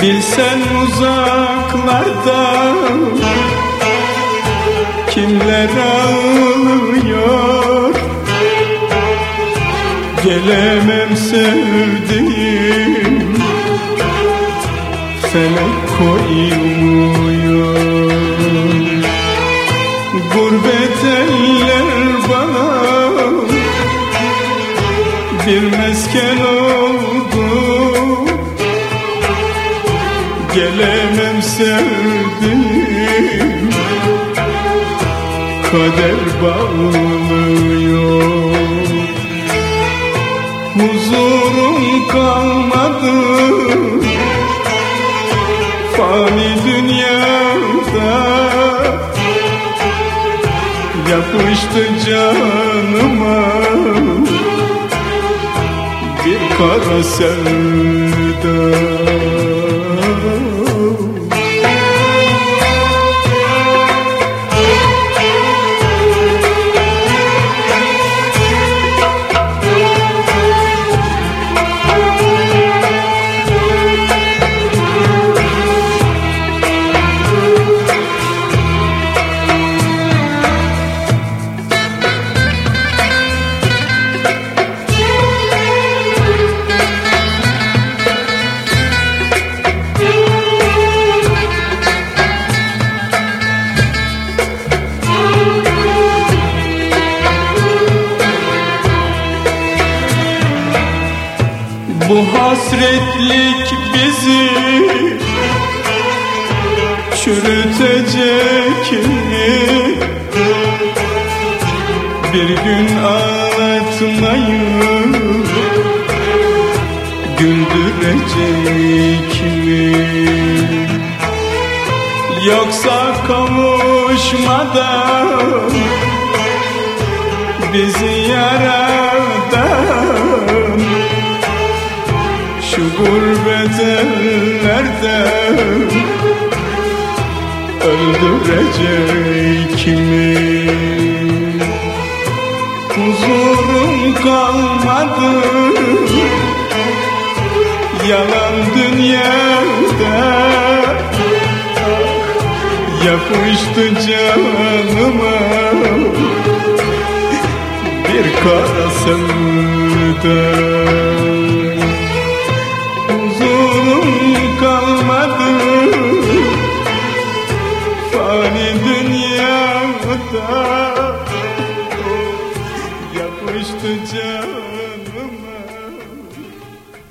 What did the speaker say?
sen uzaklarda Kimler ağlıyor? Gelemem sevdiğim Felek koymuyor. Gurbet eller bana Bir mesken oldu Sevdiğim Kader bağlıyor Huzurum kalmadı. Fani dünyada Yapıştı canıma. Bir kara sevda Bu hasretlik bizi çürütecek mi? Bir gün ağlatmayı güldürecek mi? Yoksa kavuşmadan bizi yaradan gurbet ellerde öldürecek mi? Huzurum kalmadı. Yalan dünyada. Yapıştı canıma. Bir kara sevda da Yakmıştı canım.